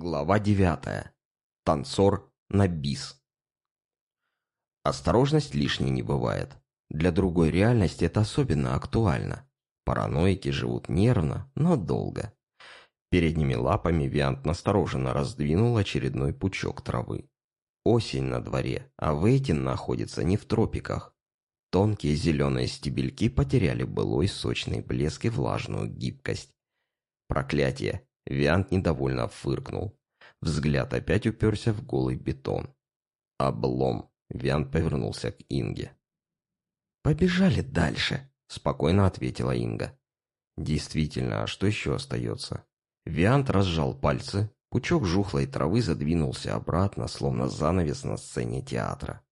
Глава девятая. Танцор на бис. Осторожность лишней не бывает. Для другой реальности это особенно актуально. Параноики живут нервно, но долго. Передними лапами Виант настороженно раздвинул очередной пучок травы. Осень на дворе, а Вейтин находится не в тропиках. Тонкие зеленые стебельки потеряли былой сочный блеск и влажную гибкость. Проклятие! Виант недовольно фыркнул. Взгляд опять уперся в голый бетон. «Облом!» Виант повернулся к Инге. «Побежали дальше», — спокойно ответила Инга. «Действительно, а что еще остается?» Виант разжал пальцы, пучок жухлой травы задвинулся обратно, словно занавес на сцене театра.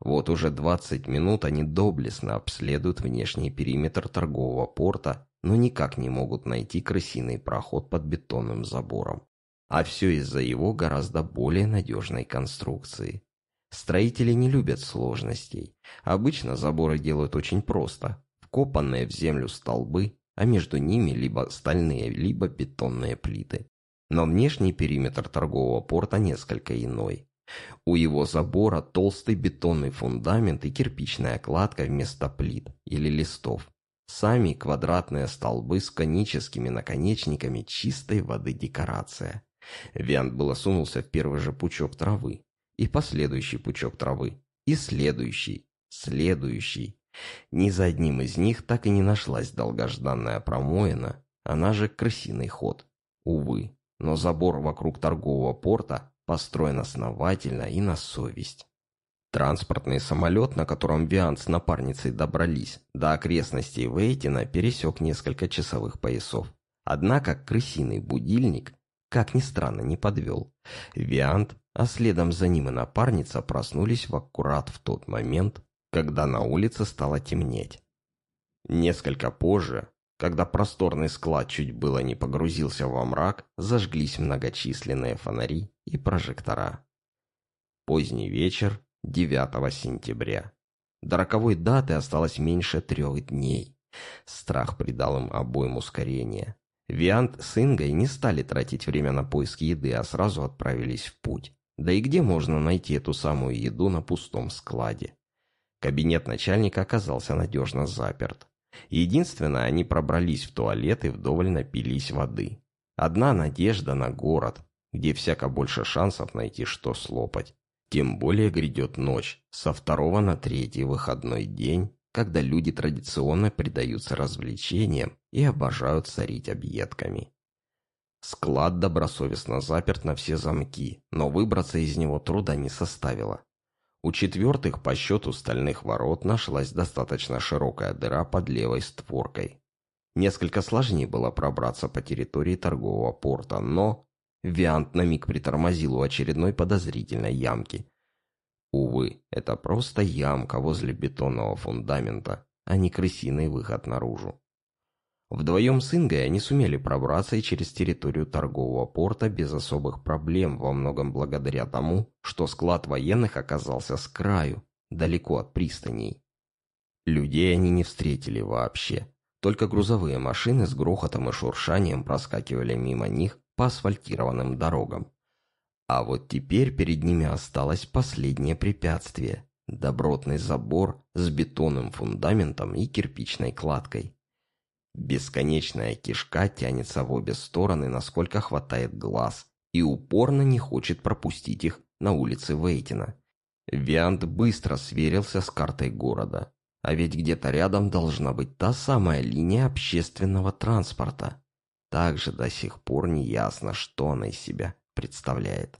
Вот уже двадцать минут они доблестно обследуют внешний периметр торгового порта но никак не могут найти крысиный проход под бетонным забором. А все из-за его гораздо более надежной конструкции. Строители не любят сложностей. Обычно заборы делают очень просто. Вкопанные в землю столбы, а между ними либо стальные, либо бетонные плиты. Но внешний периметр торгового порта несколько иной. У его забора толстый бетонный фундамент и кирпичная кладка вместо плит или листов. Сами квадратные столбы с коническими наконечниками чистой воды декорация. Виант было сунулся в первый же пучок травы. И последующий пучок травы. И следующий. Следующий. Ни за одним из них так и не нашлась долгожданная промоина, она же крысиный ход. Увы, но забор вокруг торгового порта построен основательно и на совесть. Транспортный самолет, на котором Виант с напарницей добрались, до окрестностей Вейтина пересек несколько часовых поясов. Однако крысиный будильник, как ни странно, не подвел. Виант, а следом за ним и напарница проснулись в аккурат в тот момент, когда на улице стало темнеть. Несколько позже, когда просторный склад чуть было не погрузился во мрак, зажглись многочисленные фонари и прожектора. Поздний вечер, 9 сентября. До роковой даты осталось меньше трех дней. Страх придал им обоим ускорение. Виант с Ингой не стали тратить время на поиск еды, а сразу отправились в путь. Да и где можно найти эту самую еду на пустом складе? Кабинет начальника оказался надежно заперт. Единственное, они пробрались в туалет и вдоволь напились воды. Одна надежда на город, где всяко больше шансов найти что слопать. Тем более грядет ночь, со второго на третий выходной день, когда люди традиционно предаются развлечениям и обожают царить объедками. Склад добросовестно заперт на все замки, но выбраться из него труда не составило. У четвертых по счету стальных ворот нашлась достаточно широкая дыра под левой створкой. Несколько сложнее было пробраться по территории торгового порта, но Виант на миг притормозил у очередной подозрительной ямки. Увы, это просто ямка возле бетонного фундамента, а не крысиный выход наружу. Вдвоем с Ингой они сумели пробраться и через территорию торгового порта без особых проблем, во многом благодаря тому, что склад военных оказался с краю, далеко от пристаней. Людей они не встретили вообще. Только грузовые машины с грохотом и шуршанием проскакивали мимо них, по асфальтированным дорогам. А вот теперь перед ними осталось последнее препятствие – добротный забор с бетонным фундаментом и кирпичной кладкой. Бесконечная кишка тянется в обе стороны, насколько хватает глаз, и упорно не хочет пропустить их на улице Вейтина. Виант быстро сверился с картой города. А ведь где-то рядом должна быть та самая линия общественного транспорта. Также до сих пор не ясно, что она из себя представляет.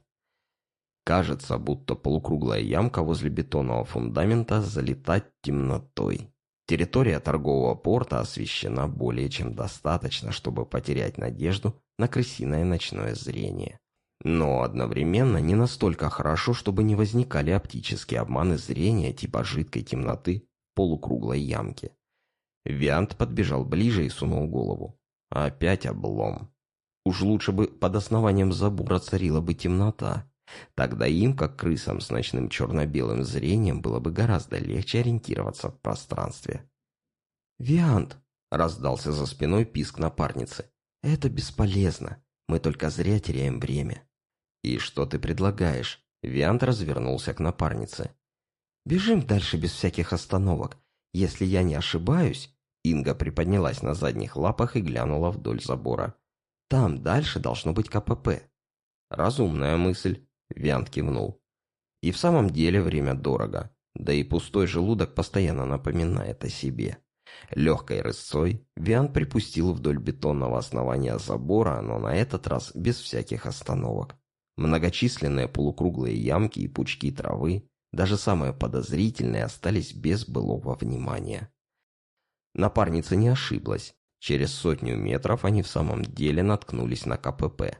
Кажется, будто полукруглая ямка возле бетонного фундамента залита темнотой. Территория торгового порта освещена более чем достаточно, чтобы потерять надежду на крысиное ночное зрение. Но одновременно не настолько хорошо, чтобы не возникали оптические обманы зрения типа жидкой темноты полукруглой ямки. Виант подбежал ближе и сунул голову. Опять облом. Уж лучше бы под основанием забора царила бы темнота. Тогда им, как крысам с ночным черно-белым зрением, было бы гораздо легче ориентироваться в пространстве. «Виант!» — раздался за спиной писк напарницы. «Это бесполезно. Мы только зря теряем время». «И что ты предлагаешь?» Виант развернулся к напарнице. «Бежим дальше без всяких остановок. Если я не ошибаюсь...» Инга приподнялась на задних лапах и глянула вдоль забора. «Там дальше должно быть КПП». «Разумная мысль», — Виант кивнул. «И в самом деле время дорого, да и пустой желудок постоянно напоминает о себе». Легкой рысцой Виан припустил вдоль бетонного основания забора, но на этот раз без всяких остановок. Многочисленные полукруглые ямки и пучки травы, даже самые подозрительные, остались без былого внимания. Напарница не ошиблась. Через сотню метров они в самом деле наткнулись на КПП.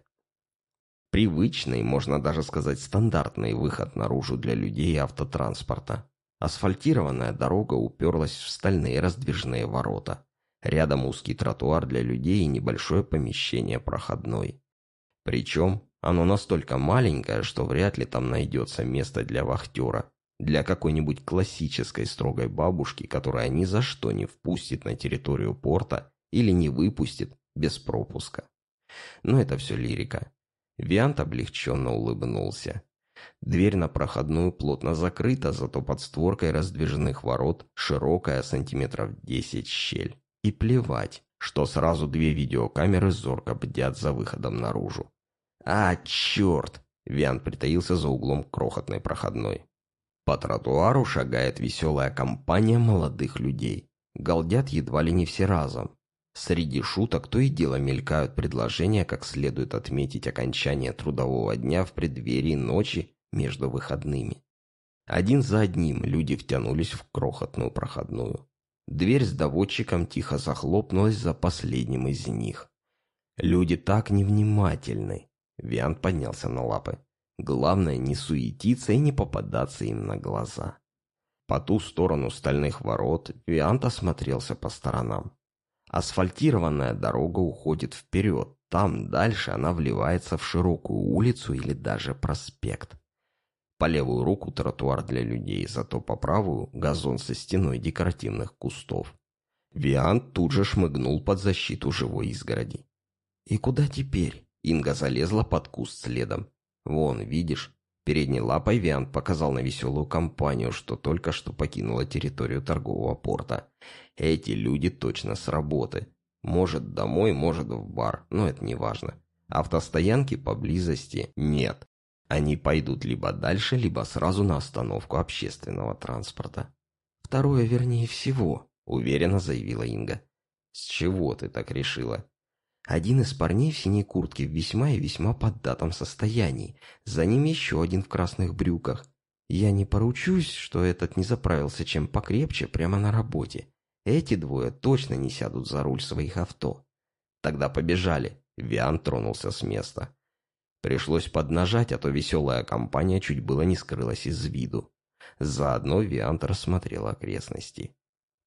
Привычный, можно даже сказать стандартный выход наружу для людей и автотранспорта. Асфальтированная дорога уперлась в стальные раздвижные ворота. Рядом узкий тротуар для людей и небольшое помещение проходной. Причем оно настолько маленькое, что вряд ли там найдется место для вахтера, для какой-нибудь классической строгой бабушки, которая ни за что не впустит на территорию порта или не выпустит без пропуска. Но это все лирика. Виант облегченно улыбнулся. Дверь на проходную плотно закрыта, зато под створкой раздвижных ворот широкая сантиметров десять щель. И плевать, что сразу две видеокамеры зорко бдят за выходом наружу. «А, черт!» — Виан притаился за углом крохотной проходной. По тротуару шагает веселая компания молодых людей. Галдят едва ли не все разом. Среди шуток то и дело мелькают предложения, как следует отметить окончание трудового дня в преддверии ночи между выходными. Один за одним люди втянулись в крохотную проходную. Дверь с доводчиком тихо захлопнулась за последним из них. Люди так невнимательны. Виант поднялся на лапы. Главное не суетиться и не попадаться им на глаза. По ту сторону стальных ворот Виант осмотрелся по сторонам. Асфальтированная дорога уходит вперед, там дальше она вливается в широкую улицу или даже проспект. По левую руку тротуар для людей, зато по правую газон со стеной декоративных кустов. Виант тут же шмыгнул под защиту живой изгороди. «И куда теперь?» Инга залезла под куст следом. «Вон, видишь?» Передней лапой Виант показал на веселую компанию, что только что покинула территорию торгового порта. Эти люди точно с работы. Может домой, может в бар, но это не важно. Автостоянки поблизости нет. Они пойдут либо дальше, либо сразу на остановку общественного транспорта. «Второе вернее всего», — уверенно заявила Инга. «С чего ты так решила?» Один из парней в синей куртке в весьма и весьма поддатом состоянии. За ним еще один в красных брюках. Я не поручусь, что этот не заправился чем покрепче прямо на работе. Эти двое точно не сядут за руль своих авто. Тогда побежали. Виан тронулся с места. Пришлось поднажать, а то веселая компания чуть было не скрылась из виду. Заодно Виант рассмотрел окрестности.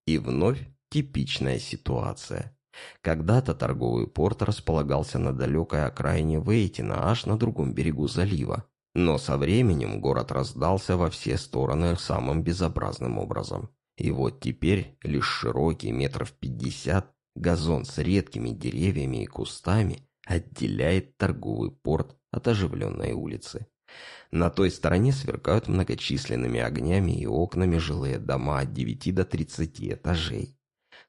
И вновь типичная ситуация. Когда-то торговый порт располагался на далекой окраине Вейтина, аж на другом берегу залива. Но со временем город раздался во все стороны самым безобразным образом. И вот теперь лишь широкий метров пятьдесят газон с редкими деревьями и кустами отделяет торговый порт от оживленной улицы. На той стороне сверкают многочисленными огнями и окнами жилые дома от 9 до 30 этажей.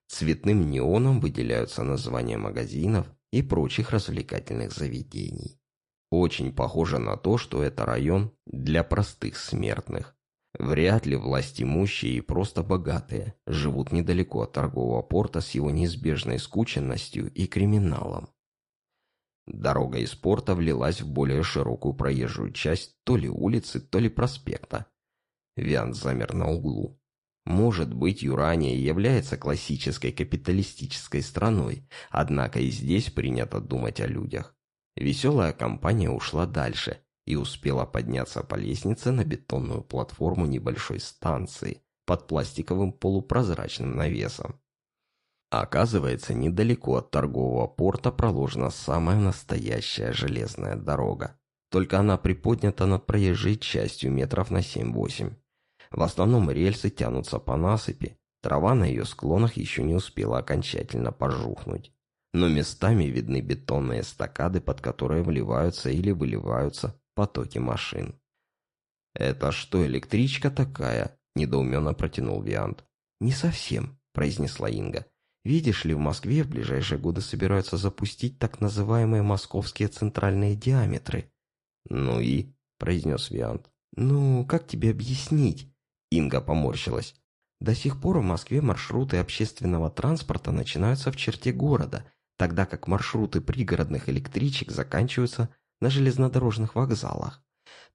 Цветным неоном выделяются названия магазинов и прочих развлекательных заведений. Очень похоже на то, что это район для простых смертных. Вряд ли власть имущие и просто богатые живут недалеко от торгового порта с его неизбежной скученностью и криминалом. Дорога из порта влилась в более широкую проезжую часть то ли улицы, то ли проспекта. Виан замер на углу. Может быть, Юрания является классической капиталистической страной, однако и здесь принято думать о людях. Веселая компания ушла дальше и успела подняться по лестнице на бетонную платформу небольшой станции под пластиковым полупрозрачным навесом. Оказывается, недалеко от торгового порта проложена самая настоящая железная дорога. Только она приподнята над проезжей частью метров на 7-8. В основном рельсы тянутся по насыпи, трава на ее склонах еще не успела окончательно пожухнуть. Но местами видны бетонные эстакады, под которые вливаются или выливаются потоки машин. «Это что, электричка такая?» – недоуменно протянул Виант. «Не совсем», – произнесла Инга. «Видишь ли, в Москве в ближайшие годы собираются запустить так называемые московские центральные диаметры». «Ну и?» – произнес Виант. «Ну, как тебе объяснить?» Инга поморщилась. До сих пор в Москве маршруты общественного транспорта начинаются в черте города, тогда как маршруты пригородных электричек заканчиваются на железнодорожных вокзалах.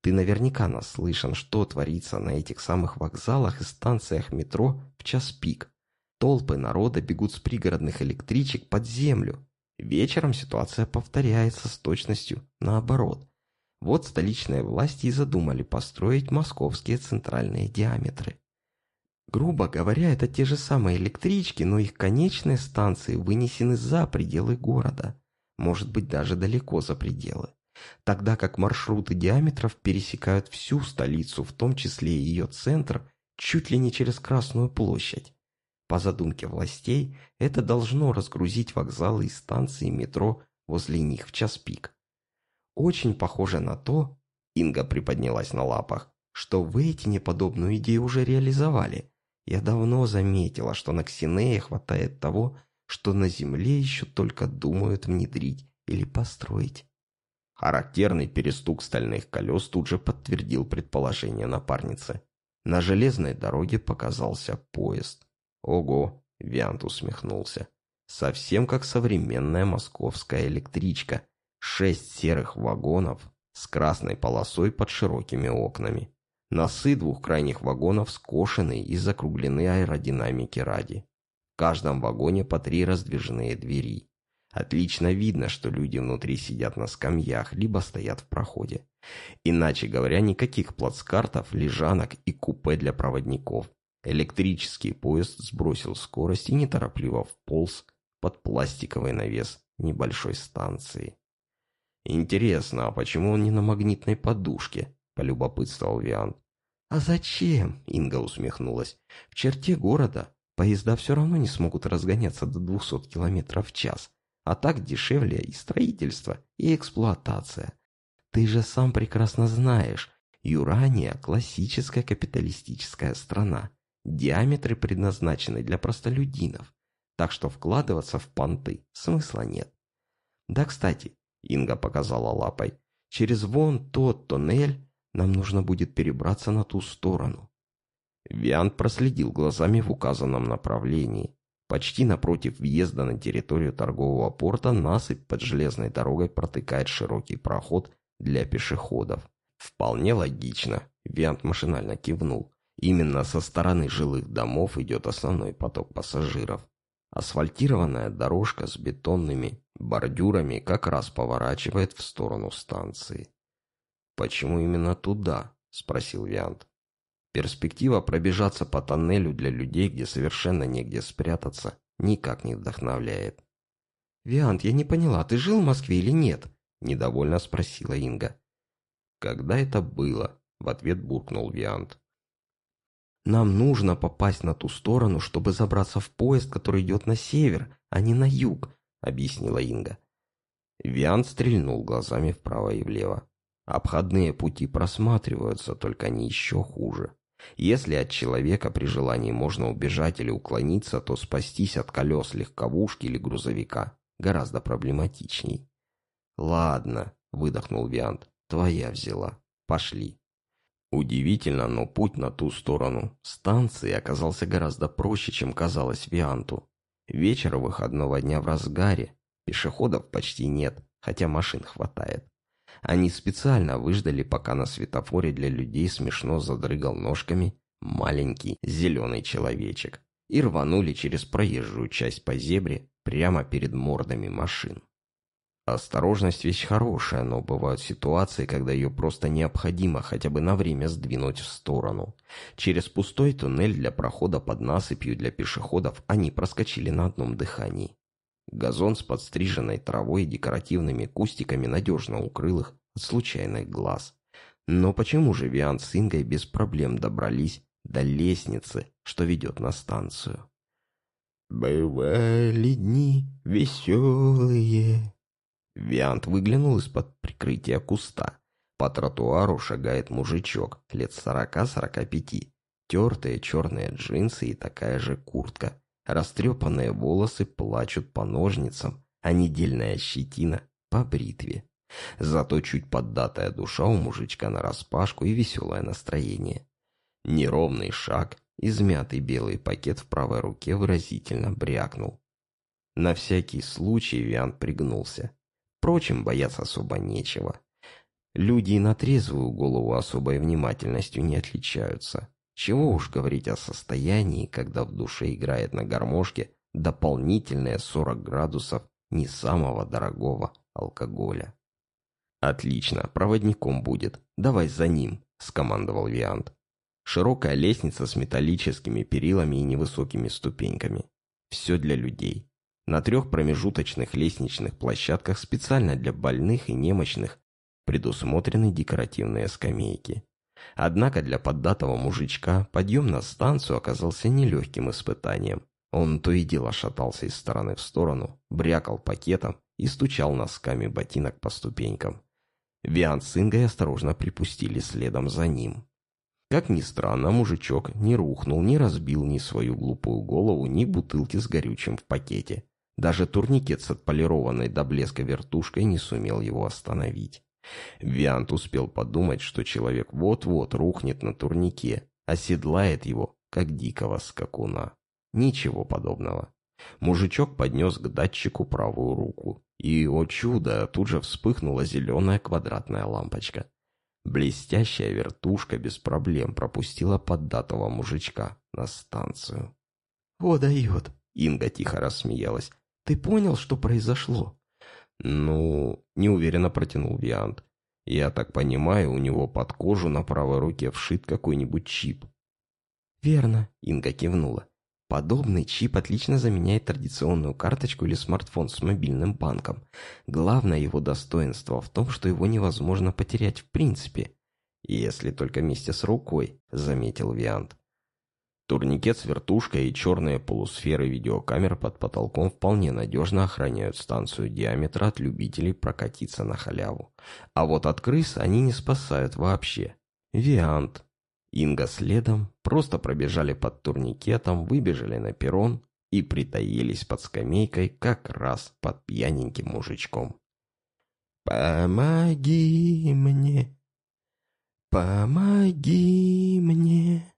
Ты наверняка наслышан, что творится на этих самых вокзалах и станциях метро в час пик. Толпы народа бегут с пригородных электричек под землю. Вечером ситуация повторяется с точностью наоборот. Вот столичные власти и задумали построить московские центральные диаметры. Грубо говоря, это те же самые электрички, но их конечные станции вынесены за пределы города, может быть даже далеко за пределы. Тогда как маршруты диаметров пересекают всю столицу, в том числе и ее центр, чуть ли не через Красную площадь. По задумке властей, это должно разгрузить вокзалы и станции метро возле них в час пик. Очень похоже на то, Инга приподнялась на лапах, что вы эти неподобную идею уже реализовали. Я давно заметила, что на Ксинее хватает того, что на Земле еще только думают внедрить или построить. Характерный перестук стальных колес тут же подтвердил предположение напарницы. На железной дороге показался поезд. Ого, Виант усмехнулся. Совсем как современная московская электричка. Шесть серых вагонов с красной полосой под широкими окнами. Носы двух крайних вагонов скошены и закруглены аэродинамики ради. В каждом вагоне по три раздвижные двери. Отлично видно, что люди внутри сидят на скамьях, либо стоят в проходе. Иначе говоря, никаких плацкартов, лежанок и купе для проводников. Электрический поезд сбросил скорость и неторопливо вполз под пластиковый навес небольшой станции. «Интересно, а почему он не на магнитной подушке?» – полюбопытствовал Виант. «А зачем?» – Инга усмехнулась. «В черте города поезда все равно не смогут разгоняться до 200 км в час, а так дешевле и строительство, и эксплуатация. Ты же сам прекрасно знаешь, Юрания – классическая капиталистическая страна. Диаметры предназначены для простолюдинов, так что вкладываться в понты смысла нет. Да, кстати, Инга показала лапой, через вон тот тоннель нам нужно будет перебраться на ту сторону. Виант проследил глазами в указанном направлении. Почти напротив въезда на территорию торгового порта насыпь под железной дорогой протыкает широкий проход для пешеходов. Вполне логично. Виант машинально кивнул. Именно со стороны жилых домов идет основной поток пассажиров. Асфальтированная дорожка с бетонными бордюрами как раз поворачивает в сторону станции. «Почему именно туда?» – спросил Виант. Перспектива пробежаться по тоннелю для людей, где совершенно негде спрятаться, никак не вдохновляет. «Виант, я не поняла, ты жил в Москве или нет?» – недовольно спросила Инга. «Когда это было?» – в ответ буркнул Виант. «Нам нужно попасть на ту сторону, чтобы забраться в поезд, который идет на север, а не на юг», – объяснила Инга. Виант стрельнул глазами вправо и влево. Обходные пути просматриваются, только они еще хуже. Если от человека при желании можно убежать или уклониться, то спастись от колес легковушки или грузовика гораздо проблематичней. «Ладно», — выдохнул Виант, — «твоя взяла. Пошли». Удивительно, но путь на ту сторону станции оказался гораздо проще, чем казалось Вианту. Вечер выходного дня в разгаре, пешеходов почти нет, хотя машин хватает. Они специально выждали, пока на светофоре для людей смешно задрыгал ножками маленький зеленый человечек и рванули через проезжую часть по зебре прямо перед мордами машин. Осторожность вещь хорошая, но бывают ситуации, когда ее просто необходимо хотя бы на время сдвинуть в сторону. Через пустой туннель для прохода под насыпью для пешеходов они проскочили на одном дыхании. Газон с подстриженной травой и декоративными кустиками надежно укрыл их от случайных глаз. Но почему же Виан с Ингой без проблем добрались до лестницы, что ведет на станцию? «Бывали дни веселые». Виант выглянул из-под прикрытия куста. По тротуару шагает мужичок лет сорока-сорока пяти. Тертые черные джинсы и такая же куртка. Растрепанные волосы плачут по ножницам, а недельная щетина по бритве. Зато чуть поддатая душа у мужичка нараспашку и веселое настроение. Неровный шаг, измятый белый пакет в правой руке выразительно брякнул. На всякий случай Виан пригнулся. Впрочем, бояться особо нечего. Люди и на трезвую голову особой внимательностью не отличаются. Чего уж говорить о состоянии, когда в душе играет на гармошке дополнительные 40 градусов не самого дорогого алкоголя. «Отлично, проводником будет. Давай за ним», — скомандовал Виант. Широкая лестница с металлическими перилами и невысокими ступеньками. Все для людей. На трех промежуточных лестничных площадках специально для больных и немощных предусмотрены декоративные скамейки. Однако для поддатого мужичка подъем на станцию оказался нелегким испытанием. Он то и дело шатался из стороны в сторону, брякал пакетом и стучал носками ботинок по ступенькам. Виан с Ингой осторожно припустили следом за ним. Как ни странно, мужичок не рухнул, не разбил ни свою глупую голову, ни бутылки с горючим в пакете. Даже турникет с отполированной до блеска вертушкой не сумел его остановить. Виант успел подумать, что человек вот-вот рухнет на турнике, оседлает его, как дикого скакуна. Ничего подобного. Мужичок поднес к датчику правую руку, и, о чудо, тут же вспыхнула зеленая квадратная лампочка. Блестящая вертушка без проблем пропустила поддатого мужичка на станцию. «О, дает!» — Инга тихо рассмеялась. «Ты понял, что произошло?» «Ну...» — неуверенно протянул Виант. «Я так понимаю, у него под кожу на правой руке вшит какой-нибудь чип». «Верно», — Инга кивнула. Подобный чип отлично заменяет традиционную карточку или смартфон с мобильным банком. Главное его достоинство в том, что его невозможно потерять в принципе. Если только вместе с рукой, заметил Виант. Турникет с вертушкой и черные полусферы видеокамер под потолком вполне надежно охраняют станцию диаметра от любителей прокатиться на халяву. А вот от крыс они не спасают вообще. Виант. Инга следом просто пробежали под турникетом, выбежали на перрон и притаились под скамейкой как раз под пьяненьким мужичком. «Помоги мне! Помоги мне!»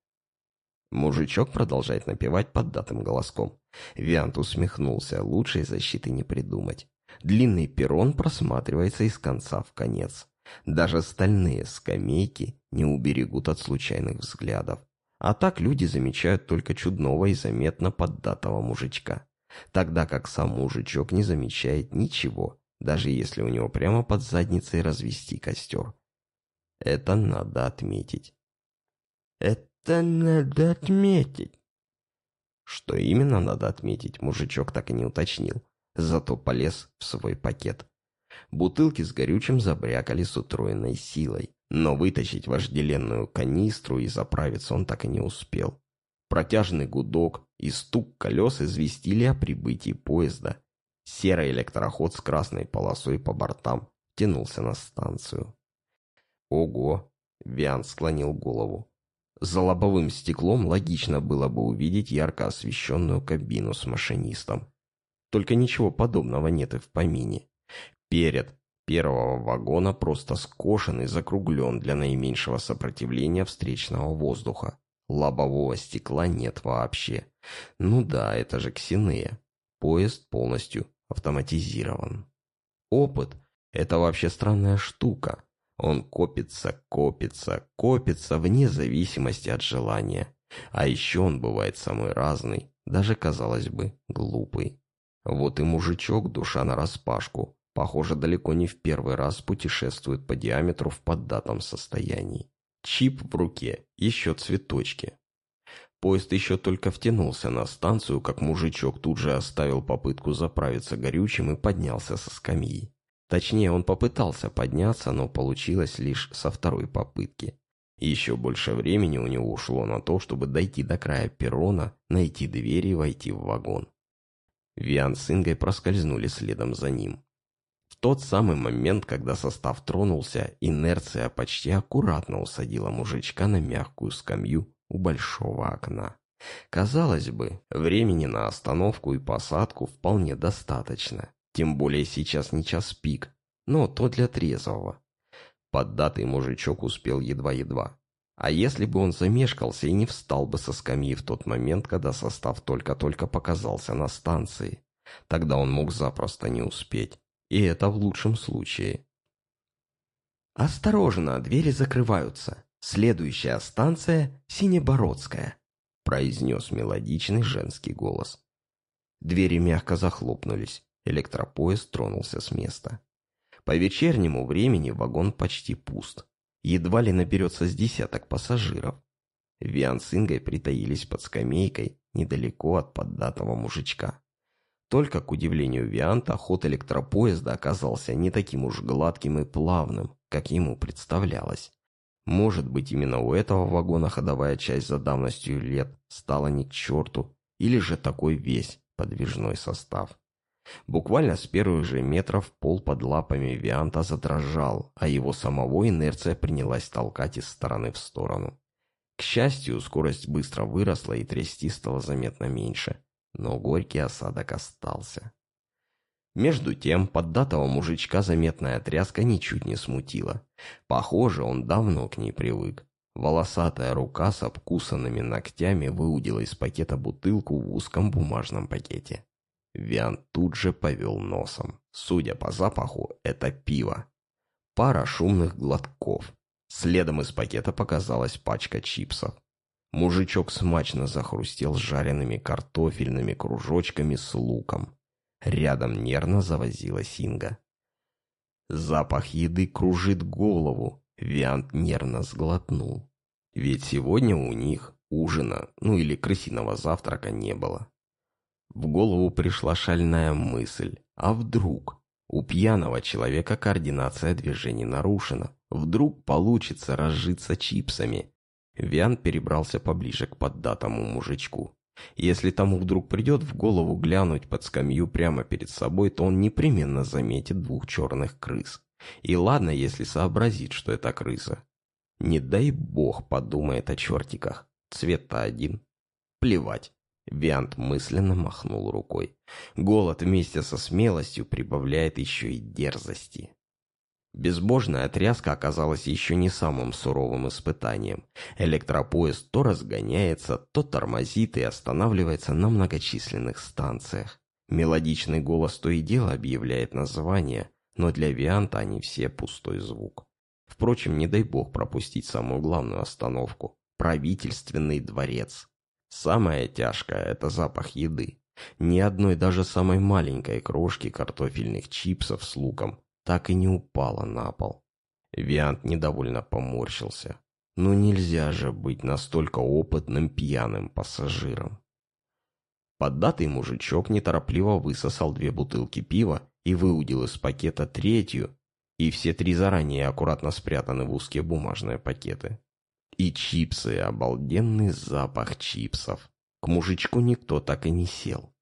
Мужичок продолжает напевать поддатым голоском. Виант усмехнулся, лучшей защиты не придумать. Длинный перрон просматривается из конца в конец. Даже стальные скамейки не уберегут от случайных взглядов. А так люди замечают только чудного и заметно поддатого мужичка. Тогда как сам мужичок не замечает ничего, даже если у него прямо под задницей развести костер. Это надо отметить. Это это надо отметить. Что именно надо отметить, мужичок так и не уточнил. Зато полез в свой пакет. Бутылки с горючим забрякали с утроенной силой, но вытащить вожделенную канистру и заправиться он так и не успел. Протяжный гудок и стук колес известили о прибытии поезда. Серый электроход с красной полосой по бортам тянулся на станцию. «Ого!» — Виан склонил голову. За лобовым стеклом логично было бы увидеть ярко освещенную кабину с машинистом. Только ничего подобного нет и в помине. Перед первого вагона просто скошен и закруглен для наименьшего сопротивления встречного воздуха. Лобового стекла нет вообще. Ну да, это же Ксинея. Поезд полностью автоматизирован. Опыт – это вообще странная штука. Он копится, копится, копится вне зависимости от желания. А еще он бывает самый разный, даже, казалось бы, глупый. Вот и мужичок, душа нараспашку, похоже, далеко не в первый раз путешествует по диаметру в поддатом состоянии. Чип в руке, еще цветочки. Поезд еще только втянулся на станцию, как мужичок тут же оставил попытку заправиться горючим и поднялся со скамьи. Точнее, он попытался подняться, но получилось лишь со второй попытки. Еще больше времени у него ушло на то, чтобы дойти до края перрона, найти двери и войти в вагон. Виан с Ингой проскользнули следом за ним. В тот самый момент, когда состав тронулся, инерция почти аккуратно усадила мужичка на мягкую скамью у большого окна. Казалось бы, времени на остановку и посадку вполне достаточно. Тем более сейчас не час пик, но то для трезвого. Поддатый мужичок успел едва-едва. А если бы он замешкался и не встал бы со скамьи в тот момент, когда состав только-только показался на станции, тогда он мог запросто не успеть. И это в лучшем случае. «Осторожно, двери закрываются. Следующая станция — Синебородская», — произнес мелодичный женский голос. Двери мягко захлопнулись. Электропоезд тронулся с места. По вечернему времени вагон почти пуст. Едва ли наберется с десяток пассажиров. Виан с Ингой притаились под скамейкой недалеко от поддатого мужичка. Только, к удивлению Вианта, ход электропоезда оказался не таким уж гладким и плавным, как ему представлялось. Может быть, именно у этого вагона ходовая часть за давностью лет стала не к черту, или же такой весь подвижной состав. Буквально с первых же метров пол под лапами Вианта задрожал, а его самого инерция принялась толкать из стороны в сторону. К счастью, скорость быстро выросла и трясти стало заметно меньше но горький осадок остался. Между тем, поддатого мужичка заметная тряска ничуть не смутила. Похоже, он давно к ней привык. Волосатая рука с обкусанными ногтями выудила из пакета бутылку в узком бумажном пакете. Виан тут же повел носом. Судя по запаху, это пиво. Пара шумных глотков. Следом из пакета показалась пачка чипсов. Мужичок смачно захрустел жареными картофельными кружочками с луком. Рядом нервно завозила Синга. Запах еды кружит голову, Виант нервно сглотнул. Ведь сегодня у них ужина, ну или крысиного завтрака не было. В голову пришла шальная мысль. А вдруг? У пьяного человека координация движений нарушена. Вдруг получится разжиться чипсами, Виан перебрался поближе к поддатому мужичку. Если тому вдруг придет в голову глянуть под скамью прямо перед собой, то он непременно заметит двух черных крыс. И ладно, если сообразит, что это крыса. Не дай бог подумает о чертиках. Цвет-то один. Плевать. Виант мысленно махнул рукой. Голод вместе со смелостью прибавляет еще и дерзости. Безбожная тряска оказалась еще не самым суровым испытанием. Электропоезд то разгоняется, то тормозит и останавливается на многочисленных станциях. Мелодичный голос то и дело объявляет название, но для Вианта они все пустой звук. Впрочем, не дай бог пропустить самую главную остановку – правительственный дворец. Самое тяжкое – это запах еды. Ни одной даже самой маленькой крошки картофельных чипсов с луком так и не упала на пол. Виант недовольно поморщился. Ну нельзя же быть настолько опытным пьяным пассажиром. Поддатый мужичок неторопливо высосал две бутылки пива и выудил из пакета третью, и все три заранее аккуратно спрятаны в узкие бумажные пакеты. И чипсы, обалденный запах чипсов. К мужичку никто так и не сел.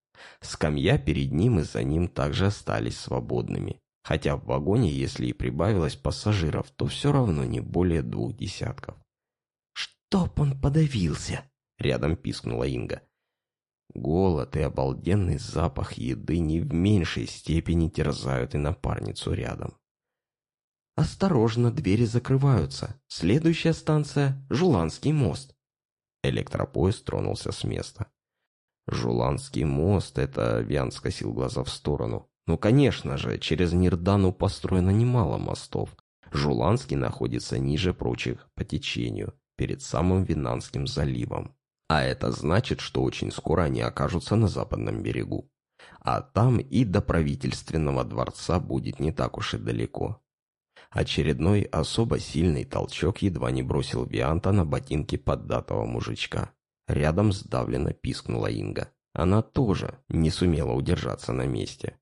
Скамья перед ним и за ним также остались свободными. Хотя в вагоне, если и прибавилось пассажиров, то все равно не более двух десятков. «Чтоб он подавился!» — рядом пискнула Инга. Голод и обалденный запах еды не в меньшей степени терзают и напарницу рядом. «Осторожно, двери закрываются. Следующая станция — Жуланский мост». Электропоезд тронулся с места. «Жуланский мост» — это Виан скосил глаза в сторону. Ну, конечно же, через Нирдану построено немало мостов. Жуланский находится ниже прочих по течению, перед самым Винанским заливом. А это значит, что очень скоро они окажутся на западном берегу. А там и до правительственного дворца будет не так уж и далеко. Очередной особо сильный толчок едва не бросил Вианта на ботинки поддатого мужичка. Рядом сдавленно пискнула Инга. Она тоже не сумела удержаться на месте.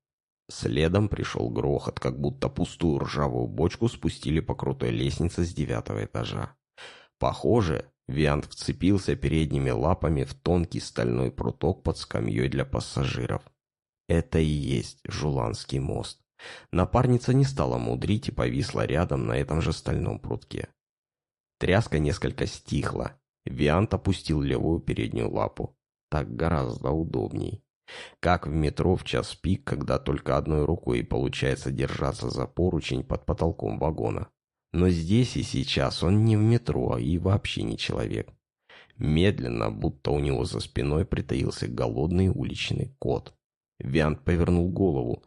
Следом пришел грохот, как будто пустую ржавую бочку спустили по крутой лестнице с девятого этажа. Похоже, Виант вцепился передними лапами в тонкий стальной пруток под скамьей для пассажиров. Это и есть Жуланский мост. Напарница не стала мудрить и повисла рядом на этом же стальном прутке. Тряска несколько стихла. Виант опустил левую переднюю лапу. Так гораздо удобней. Как в метро в час пик, когда только одной рукой получается держаться за поручень под потолком вагона. Но здесь и сейчас он не в метро и вообще не человек. Медленно, будто у него за спиной притаился голодный уличный кот. Виант повернул голову.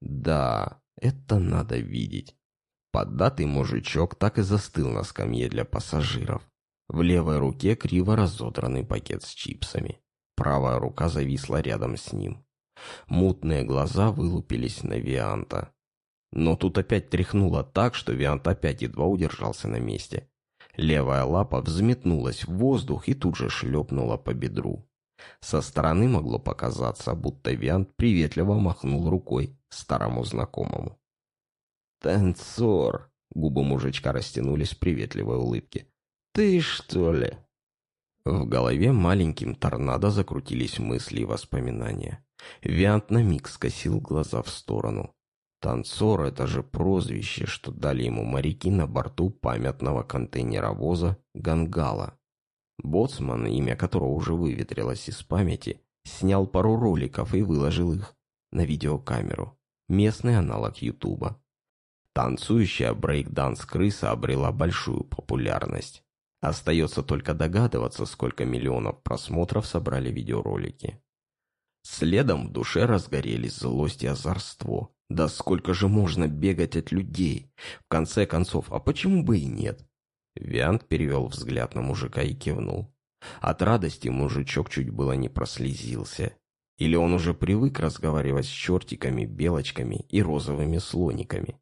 Да, это надо видеть. Поддатый мужичок так и застыл на скамье для пассажиров. В левой руке криво разодранный пакет с чипсами. Правая рука зависла рядом с ним. Мутные глаза вылупились на Вианта. Но тут опять тряхнуло так, что Виант опять едва удержался на месте. Левая лапа взметнулась в воздух и тут же шлепнула по бедру. Со стороны могло показаться, будто Виант приветливо махнул рукой старому знакомому. «Танцор!» — губы мужичка растянулись в приветливой улыбке. «Ты что ли?» В голове маленьким торнадо закрутились мысли и воспоминания. Виант на миг скосил глаза в сторону. Танцор — это же прозвище, что дали ему моряки на борту памятного контейнеровоза «Гангала». Боцман, имя которого уже выветрилось из памяти, снял пару роликов и выложил их на видеокамеру. Местный аналог Ютуба. Танцующая брейк-данс-крыса обрела большую популярность. Остается только догадываться, сколько миллионов просмотров собрали видеоролики. Следом в душе разгорелись злость и озорство. Да сколько же можно бегать от людей? В конце концов, а почему бы и нет? Виант перевел взгляд на мужика и кивнул. От радости мужичок чуть было не прослезился. Или он уже привык разговаривать с чертиками, белочками и розовыми слониками.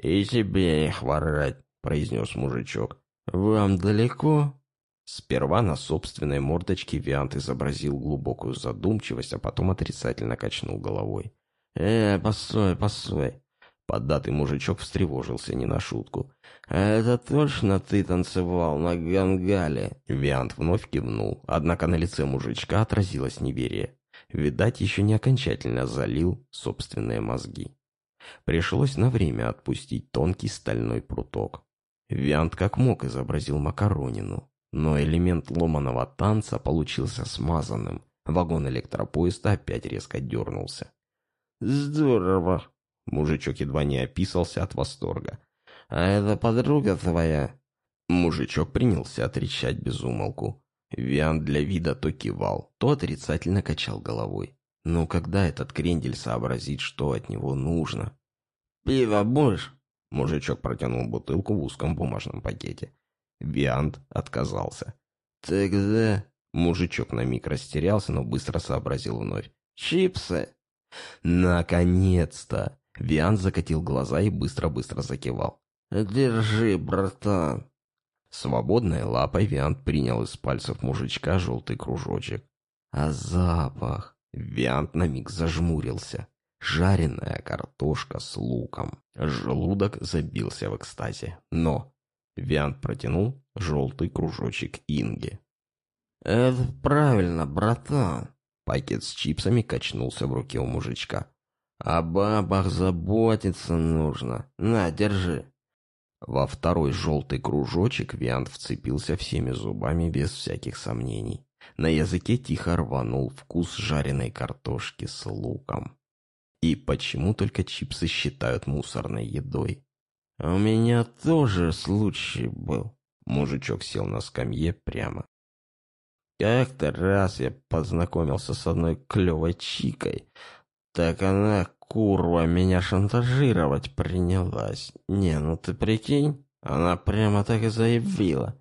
«И тебе их ворать», — произнес мужичок. «Вам далеко?» Сперва на собственной мордочке Виант изобразил глубокую задумчивость, а потом отрицательно качнул головой. «Э, постой, постой!» Поддатый мужичок встревожился не на шутку. «Это точно ты танцевал на гангале?» Виант вновь кивнул, однако на лице мужичка отразилось неверие. Видать, еще не окончательно залил собственные мозги. Пришлось на время отпустить тонкий стальной пруток. Виант как мог изобразил макаронину, но элемент ломаного танца получился смазанным. Вагон электропоезда опять резко дернулся. «Здорово!» Мужичок едва не описался от восторга. «А это подруга твоя?» Мужичок принялся отречать без умолку. Виан для вида то кивал, то отрицательно качал головой. Но когда этот крендель сообразит, что от него нужно? «Пиво будешь?» Мужичок протянул бутылку в узком бумажном пакете. Виант отказался. «Тогда...» Мужичок на миг растерялся, но быстро сообразил вновь. «Чипсы!» «Наконец-то!» Виан закатил глаза и быстро-быстро закивал. «Держи, братан!» Свободной лапой Виант принял из пальцев мужичка желтый кружочек. А запах... Виант на миг зажмурился. Жареная картошка с луком. Желудок забился в экстазе. Но... Виант протянул желтый кружочек Инги. «Это правильно, братан!» Пакет с чипсами качнулся в руке у мужичка. «О бабах заботиться нужно. На, держи». Во второй желтый кружочек Виант вцепился всеми зубами без всяких сомнений. На языке тихо рванул вкус жареной картошки с луком. И почему только чипсы считают мусорной едой? «У меня тоже случай был». Мужичок сел на скамье прямо. Как-то раз я познакомился с одной клевой чикой. Так она, курва, меня шантажировать принялась. Не, ну ты прикинь, она прямо так и заявила.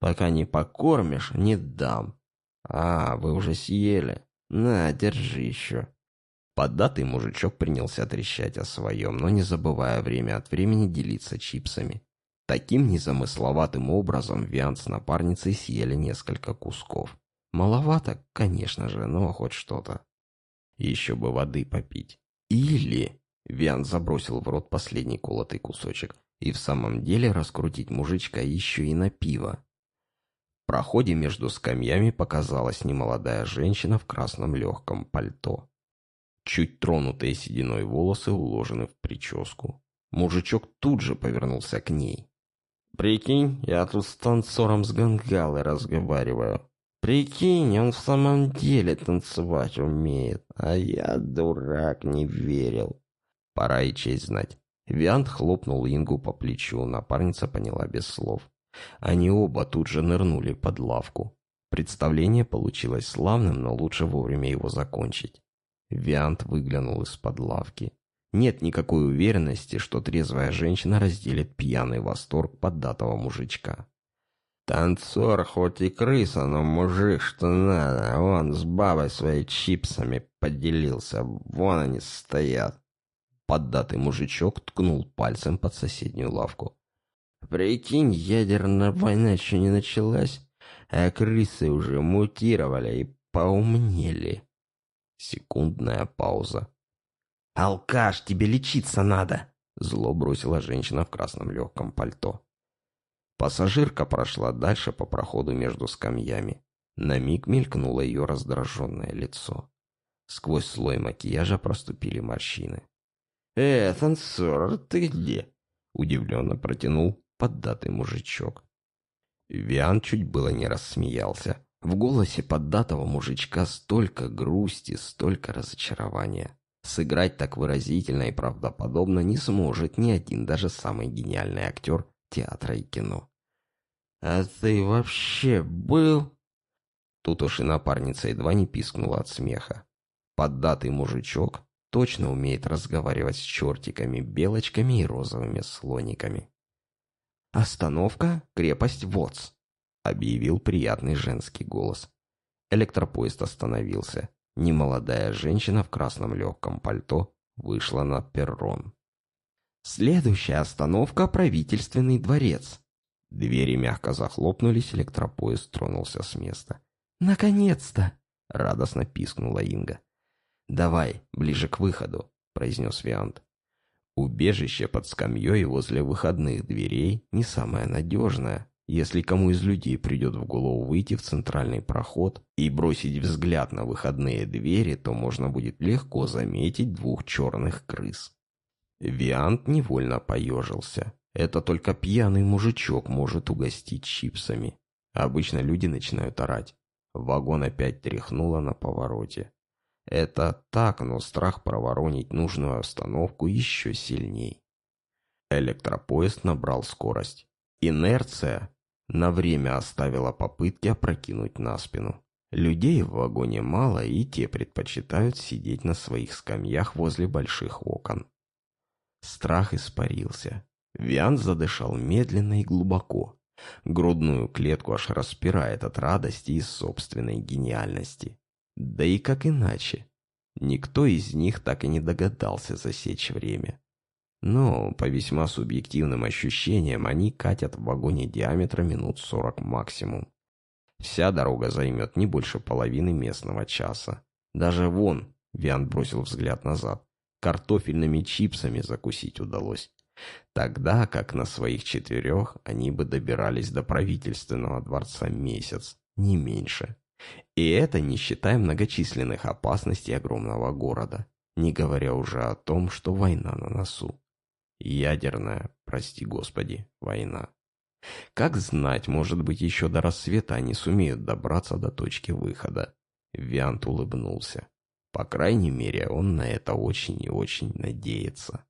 Пока не покормишь, не дам. А, вы уже съели. На, держи еще. Поддатый мужичок принялся трещать о своем, но не забывая время от времени делиться чипсами. Таким незамысловатым образом Виант с напарницей съели несколько кусков. Маловато, конечно же, но хоть что-то. Еще бы воды попить. Или... Виант забросил в рот последний колотый кусочек. И в самом деле раскрутить мужичка еще и на пиво. В проходе между скамьями показалась немолодая женщина в красном легком пальто. Чуть тронутые сединой волосы уложены в прическу. Мужичок тут же повернулся к ней. «Прикинь, я тут с танцором с Гангалы разговариваю. Прикинь, он в самом деле танцевать умеет, а я, дурак, не верил». Пора и честь знать. Виант хлопнул Ингу по плечу, напарница поняла без слов. Они оба тут же нырнули под лавку. Представление получилось славным, но лучше вовремя его закончить. Виант выглянул из-под лавки. Нет никакой уверенности, что трезвая женщина разделит пьяный восторг поддатого мужичка. Танцор хоть и крыса, но мужик что надо. Он с бабой своей чипсами поделился. Вон они стоят. Поддатый мужичок ткнул пальцем под соседнюю лавку. Прикинь, ядерная война еще не началась, а крысы уже мутировали и поумнели. Секундная пауза. «Алкаш, тебе лечиться надо!» Зло бросила женщина в красном легком пальто. Пассажирка прошла дальше по проходу между скамьями. На миг мелькнуло ее раздраженное лицо. Сквозь слой макияжа проступили морщины. «Э, танцор, ты где?» Удивленно протянул поддатый мужичок. Виан чуть было не рассмеялся. В голосе поддатого мужичка столько грусти, столько разочарования. Сыграть так выразительно и правдоподобно не сможет ни один даже самый гениальный актер театра и кино. «А ты вообще был?» Тут уж и напарница едва не пискнула от смеха. Поддатый мужичок точно умеет разговаривать с чертиками, белочками и розовыми слониками. «Остановка — крепость Воц», — объявил приятный женский голос. Электропоезд остановился. Немолодая женщина в красном легком пальто вышла на перрон. «Следующая остановка — правительственный дворец». Двери мягко захлопнулись, электропоезд тронулся с места. «Наконец-то!» — радостно пискнула Инга. «Давай, ближе к выходу», — произнес Виант. Убежище под скамьей возле выходных дверей не самое надежное. Если кому из людей придет в голову выйти в центральный проход и бросить взгляд на выходные двери, то можно будет легко заметить двух черных крыс. Виант невольно поежился. Это только пьяный мужичок может угостить чипсами. Обычно люди начинают орать. Вагон опять тряхнуло на повороте. Это так, но страх проворонить нужную остановку еще сильней. Электропоезд набрал скорость. Инерция на время оставила попытки опрокинуть на спину. Людей в вагоне мало, и те предпочитают сидеть на своих скамьях возле больших окон. Страх испарился. Виан задышал медленно и глубоко. Грудную клетку аж распирает от радости и собственной гениальности. Да и как иначе? Никто из них так и не догадался засечь время. Но, по весьма субъективным ощущениям, они катят в вагоне диаметра минут сорок максимум. Вся дорога займет не больше половины местного часа. Даже вон, Виан бросил взгляд назад, картофельными чипсами закусить удалось. Тогда как на своих четырех они бы добирались до правительственного дворца месяц, не меньше. И это не считая многочисленных опасностей огромного города, не говоря уже о том, что война на носу. Ядерная, прости господи, война. Как знать, может быть, еще до рассвета они сумеют добраться до точки выхода. Виант улыбнулся. По крайней мере, он на это очень и очень надеется.